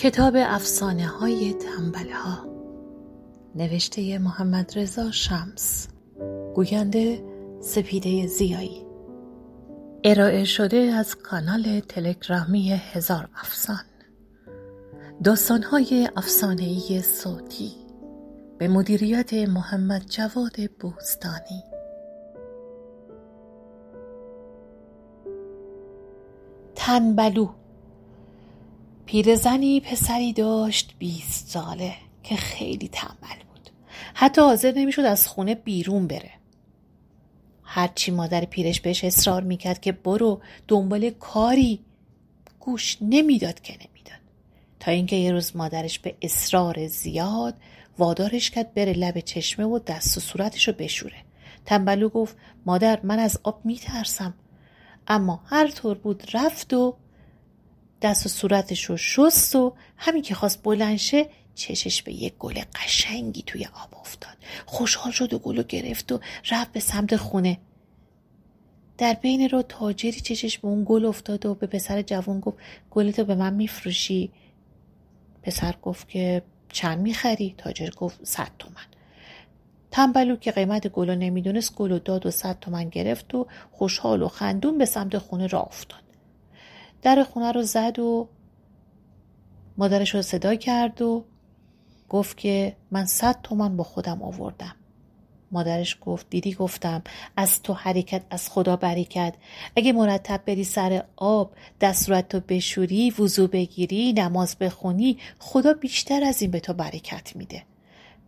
کتاب افسانه های تنبل ها نوشته محمد رضا شمس. گوینده سپیده زیایی. ارائه شده از کانال تلگرامی هزار افسان. داستان های افسانه ای صوتی. به مدیریت محمد جواد بوستانی. تنبلو. پیرزنی پسری داشت بیست ساله که خیلی تنبل بود. حتی حاضر نمی‌شد از خونه بیرون بره. هرچی مادر پیرش بهش اصرار می‌کرد که برو دنبال کاری گوش نمی‌داد که نمی‌داد. تا اینکه یه روز مادرش به اصرار زیاد وادارش کرد بره لب چشمه و دست و صورتش رو بشوره. تنبلو گفت مادر من از آب میترسم. اما هر طور بود رفت و دست و صورتش رو شست و همین که خواست بلنشه چشش به یک گل قشنگی توی آب افتاد. خوشحال شد و گل گرفت و رفت به سمت خونه. در بین رو تاجری چشش به اون گل افتاد و به پسر جوان گفت گلتو به من میفروشی؟ پسر گفت که چند می‌خری؟ تاجر گفت صد تومن. تنبلو که قیمت گل رو نمی‌دونست گل و داد و صد تومن گرفت و خوشحال و خندون به سمت خونه را افتاد. در خونه رو زد و مادرش رو صدا کرد و گفت که من صد تومن با خودم آوردم. مادرش گفت دیدی گفتم از تو حرکت از خدا بریکت اگه مرتب بری سر آب دستورت تو بشوری وضو بگیری نماز بخونی خدا بیشتر از این به تو برکت میده.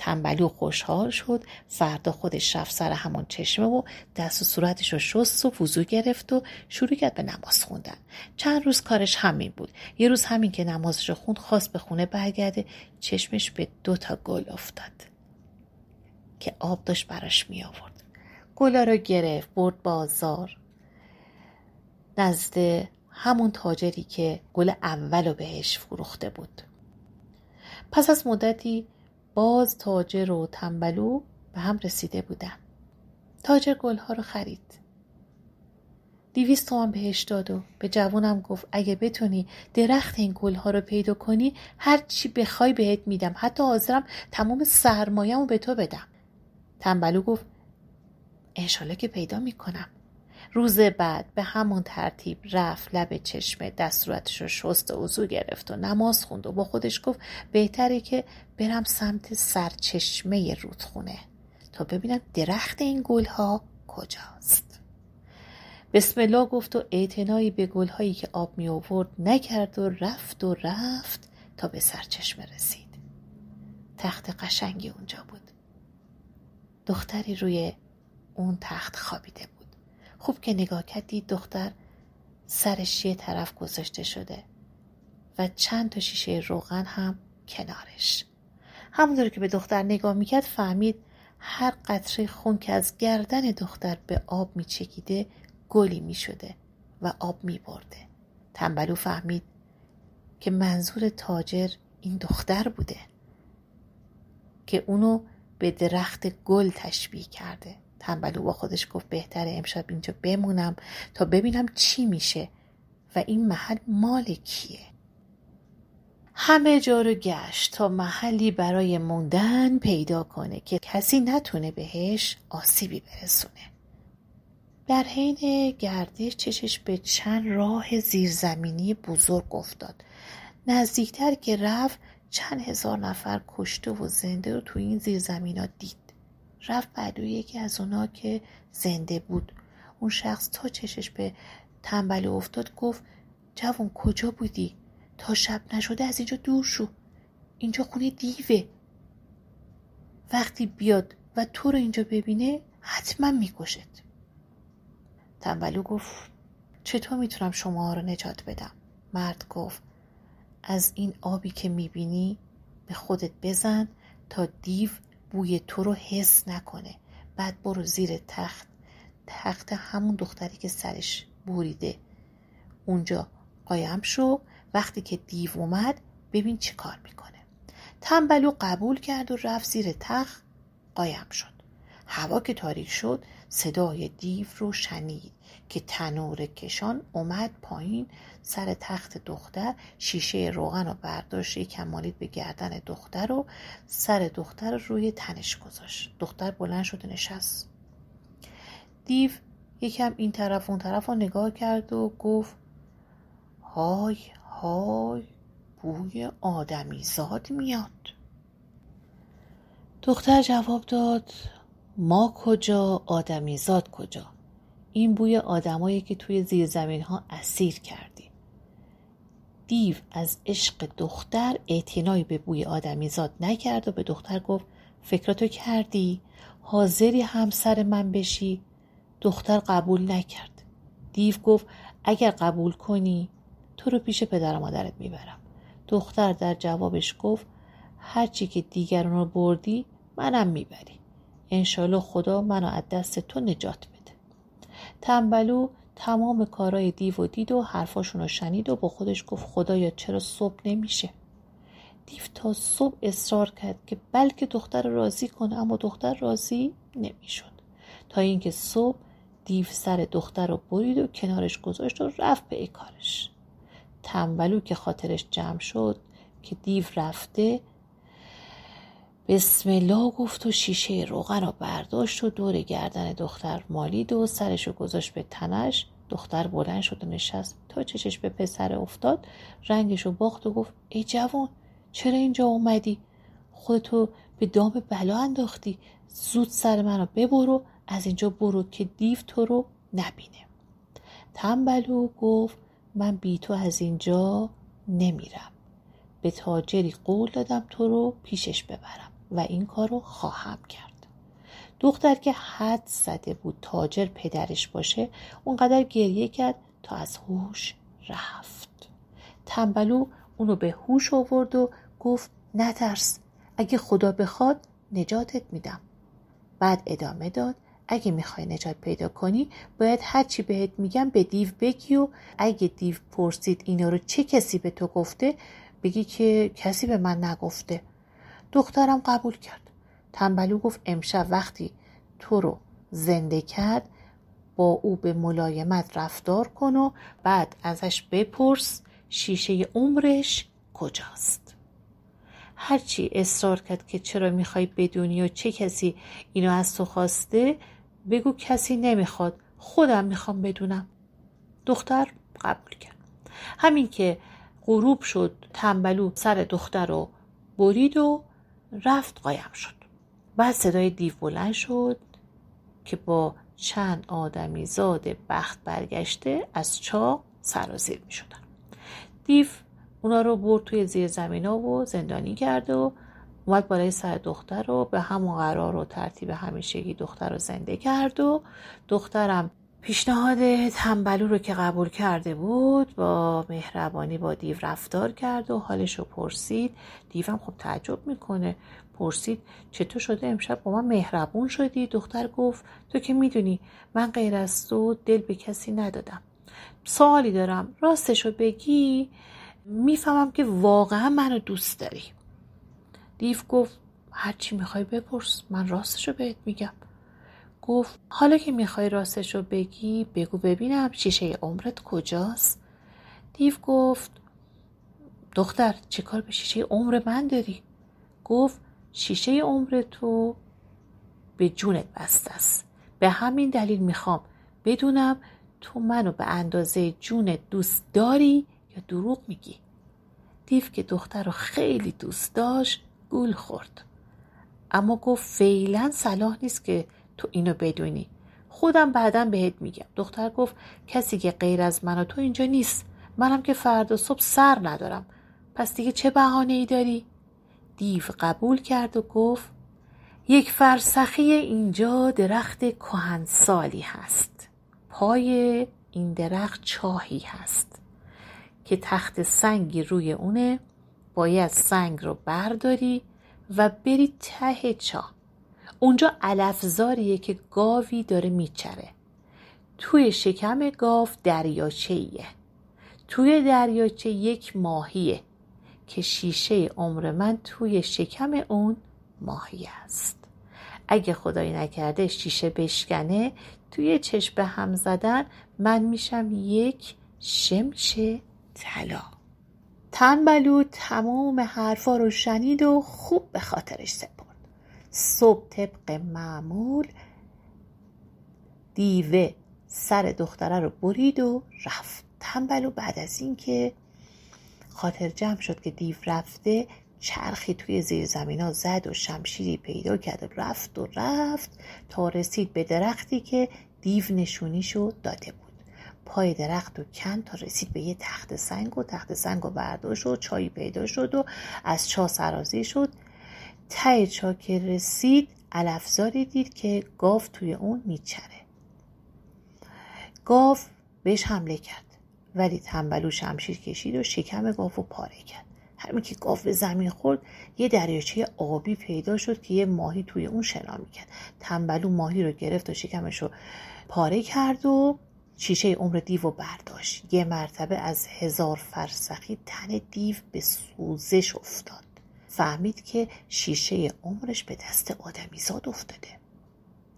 تنبلو خوشحال شد. فردا خودش رفت سر همون چشمه و دست و صورتش رو شست و وضو گرفت و شروع کرد به نماز خوندن. چند روز کارش همین بود. یه روز همین که نمازش رو خوند خواست به خونه برگرده. چشمش به دو تا گل افتاد که آب داشت براش می آورد. گلا رو گرفت برد بازار. نزد همون تاجری که گل اول رو بهش فروخته بود. پس از مدتی باز تاجر و تنبلو به هم رسیده بودن تاجر گلها رو خرید. دیویست تومن بهش داد و به جوونم گفت اگه بتونی درخت این گلها رو پیدا کنی هر چی بخوای بهت میدم. حتی حاضرم تمام سرمایه‌مو به تو بدم. تنبلو گفت انشالله که پیدا می‌کنم. روز بعد به همون ترتیب رفت لب چشمه دستورتش رو شست و وضو گرفت و نماز خوند و با خودش گفت بهتره که برم سمت سرچشمه رودخونه. تا ببینم درخت این گلها کجاست. بسم الله گفت و اعتنایی به گلهایی که آب می آورد نکرد و رفت و رفت تا به سرچشمه رسید. تخت قشنگی اونجا بود. دختری روی اون تخت خوابیده بود. خوب که نگاه کردید دختر سرش یه طرف گذاشته شده و چند تا شیشه روغن هم کنارش. همونطور که به دختر نگاه می‌کرد فهمید هر قطره خون که از گردن دختر به آب میچکیده گلی می‌شده و آب میبرده. تنبلو فهمید که منظور تاجر این دختر بوده که اونو به درخت گل تشبیه کرده. تنبلو با خودش گفت بهتره امشب اینجا بمونم تا ببینم چی میشه و این محل مال کیه. همه جا رو گشت تا محلی برای موندن پیدا کنه که کسی نتونه بهش آسیبی برسونه. در حین گردش چشش به چند راه زیرزمینی بزرگ افتاد. نزدیکتر که رفت چند هزار نفر کشته و زنده رو تو این زیرزمین دید. رفت بعدو یکی از اونا که زنده بود. اون شخص تا چشش به تنبل افتاد گفت جوان کجا بودی؟ تا شب نشده از اینجا دور شو. اینجا خونه دیوه. وقتی بیاد و تو رو اینجا ببینه حتما می‌کشد تنبلو گفت چطور می‌تونم شما رو نجات بدم؟ مرد گفت از این آبی که می‌بینی به خودت بزن تا دیو بوی تو رو حس نکنه. بعد برو زیر تخت. تخت همون دختری که سرش بوریده اونجا قایم شو. وقتی که دیو اومد ببین چی کار می‌کنه. تنبلو قبول کرد و رفت زیر تخت. قایم شد. هوا که تاریک شد صدای دیو رو شنید. که تنور کشان اومد پایین سر تخت دختر شیشه روغن رو برداشت یکم مالید به گردن دختر و سر دختر روی تنش گذاشت. دختر بلند شد و نشست. دیو یکم این طرف اون طرف رو نگاه کرد و گفت های های بوی آدمی زاد میاد. دختر جواب داد ما کجا آدمی زاد کجا؟ این بوی آدمایی که توی زیر ها اسیر کردی. دیو از عشق دختر اعتنایی به بوی آدمی زاد نکرد و به دختر گفت فکراتو کردی؟ حاضری همسر من بشی؟ دختر قبول نکرد. دیو گفت اگر قبول کنی تو رو پیش پدر مادرت می‌برم. دختر در جوابش گفت هرچی که دیگران رو بردی منم می‌بری. انشالله خدا منو از دست تو نجات بده. تنبلو تمام کارای دیو و دید و حرفاشون رو شنید و با خودش گفت خدایا چرا صبح نمیشه؟ دیو تا صبح اصرار کرد که بلکه دختر راضی کنه اما دختر راضی نمی‌شد. تا اینکه صبح دیو سر دختر رو برید و کنارش گذاشت و رفت به کارش. تنبلو که خاطرش جمع شد که دیو رفته بسم الله گفت و شیشه روغن رو برداشت و دور گردن دختر مالید و سرش رو گذاشت به تنش. دختر بلند شد و نشست. تا چشش به پسر افتاد رنگش رو باخت و گفت ای جوان چرا اینجا اومدی؟ خودتو به دام بلا انداختی. زود سر منو ببرو از اینجا برو که دیو تو رو نبینه. تنبلو گفت من بی تو از اینجا نمیرم. به تاجری قول دادم تو رو پیشش ببرم. و این کار رو خواهم کرد. دختر که حد زده بود تاجر پدرش باشه اونقدر گریه کرد تا از هوش رفت. تنبلو اونو به هوش آورد و گفت نترس اگه خدا بخواد نجاتت میدم. بعد ادامه داد اگه می‌خوای نجات پیدا کنی باید هرچی بهت میگم به دیو بگی و اگه دیو پرسید اینا رو چه کسی به تو گفته بگی که کسی به من نگفته. دخترم قبول کرد. تنبلو گفت امشب وقتی تو رو زنده کرد با او به ملایمت رفتار کن و بعد ازش بپرس شیشه عمرش کجاست. هرچی اصرار کرد که چرا می‌خوای بدونی و چه کسی اینو از تو خواسته بگو کسی نمی‌خواد. خودم می‌خوام بدونم. دختر قبول کرد. همین که غروب شد تنبلو سر دختر رو برید و رفت قایم شد بعد صدای دیو بلند شد که با چند آدمی زاد بخت برگشته از چا سرازیر می شدن. دیو اونا رو برد توی زیر زمین ها و زندانی کرد و اومد بالای سر دختر رو به همون قرار و ترتیب همیشگی دختر رو زنده کرد و دخترم پیشنهاد تنبلو رو که قبول کرده بود با مهربانی با دیو رفتار کرد و حالش رو پرسید. دیوم خب تعجب می‌کنه. پرسید چطور شده امشب با من مهربون شدی؟ دختر گفت تو که می‌دونی من غیر از تو دل به کسی ندادم. سوالی دارم. راستشو بگی. می‌فهمم که واقعا منو دوست داری. دیو گفت هرچی می‌خوای بپرس. من راستشو بهت میگم. گفت حالا که می‌خوای راستشو بگی بگو ببینم شیشه عمرت کجاست. دیو گفت دختر چه کار به شیشه عمر من داری؟ گفت شیشه عمر تو به جونت بسته است. به همین دلیل می‌خوام بدونم تو منو به اندازه جونت دوست داری یا دروغ میگی. دیو که دختر رو خیلی دوست داشت گول خورد. اما گفت فعلا صلاح نیست که تو اینو بدونی. خودم بعدا بهت میگم. دختر گفت کسی که غیر از من و تو اینجا نیست. منم که فردا صبح سر ندارم. پس دیگه چه بهانه ای داری؟ دیو قبول کرد و گفت یک فرسخی اینجا درخت کهنسالی هست. پای این درخت چاهی هست که تخت سنگی روی اونه. باید سنگ رو برداری و بری ته چاه. اونجا علفزاریه که گاوی داره میچره. توی شکم گاو دریاچه ایه توی دریاچه یک ماهیه که شیشه عمر من توی شکم اون ماهی است. اگه خدایی نکرده شیشه بشکنه توی چشم به هم زدن من میشم یک شمش طلا. تنبلو تمام حرفا رو شنید و خوب به خاطرش سپرد صبح طبق معمول دیوه سر دختره رو برید و رفت. تنبلو بعد از اینکه خاطر جمع شد که دیو رفته چرخی توی زیر زمین ها زد و شمشیری پیدا کرد و رفت و رفت تا رسید به درختی که دیو نشونیشو داده بود. پای درخت و کن تا رسید به یه تخت سنگ و تخت سنگ و برداشت و چایی پیدا شد و از چا سرازی شد. ته چا که رسید علفزاری دید که گاو توی اون میچره. گاو بهش حمله کرد ولی تنبلو شمشیر کشید و شکم گاو رو پاره کرد. همین که گاو به زمین خورد یه دریاچه آبی پیدا شد که یه ماهی توی اون شنا می‌کرد. تنبلو ماهی رو گرفت و شکمش رو پاره کرد و شیشه عمر دیو رو برداشت. یه مرتبه از هزار فرسخی تن دیو به سوزش افتاد. فهمید که شیشه عمرش به دست آدمیزاد افتاده.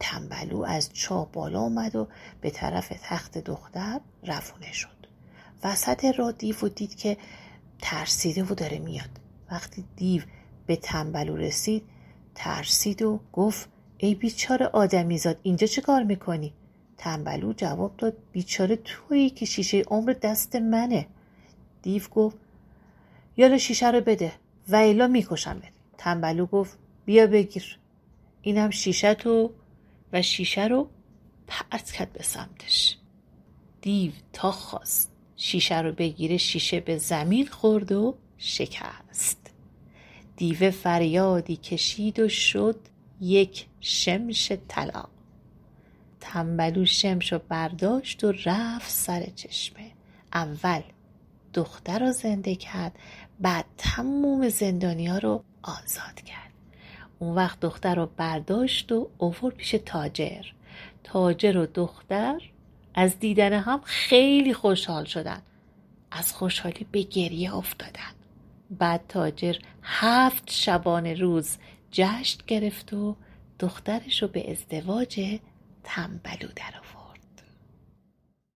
تنبلو از چا بالا اومد و به طرف تخت دختر رفونه شد. وسط را دیو و دید که ترسیده و داره میاد. وقتی دیو به تنبلو رسید ترسید و گفت ای بیچاره آدمیزاد اینجا چه کار می‌کنی؟ تنبلو جواب داد بیچاره تویی که شیشه عمر دست منه. دیو گفت یالا شیشه رو بده. و ایلا میکشمت. تنبلو گفت بیا بگیر. اینم شیشه تو و شیشه رو پرت کرد به سمتش. دیو تا خواست. شیشه رو بگیره شیشه به زمین خورد و شکست. دیو فریادی کشید و شد یک شمش طلا. تنبلو شمش رو برداشت و رفت سر چشمه. اول دختر رو زنده کرد بعد تموم زندانیا رو آزاد کرد. اون وقت دختر رو برداشت و اوور پیش تاجر. تاجر و دختر از دیدن هم خیلی خوشحال شدن. از خوشحالی به گریه افتادن. بعد تاجر هفت شبانه روز جشن گرفت و دخترش رو به ازدواج تنبلو در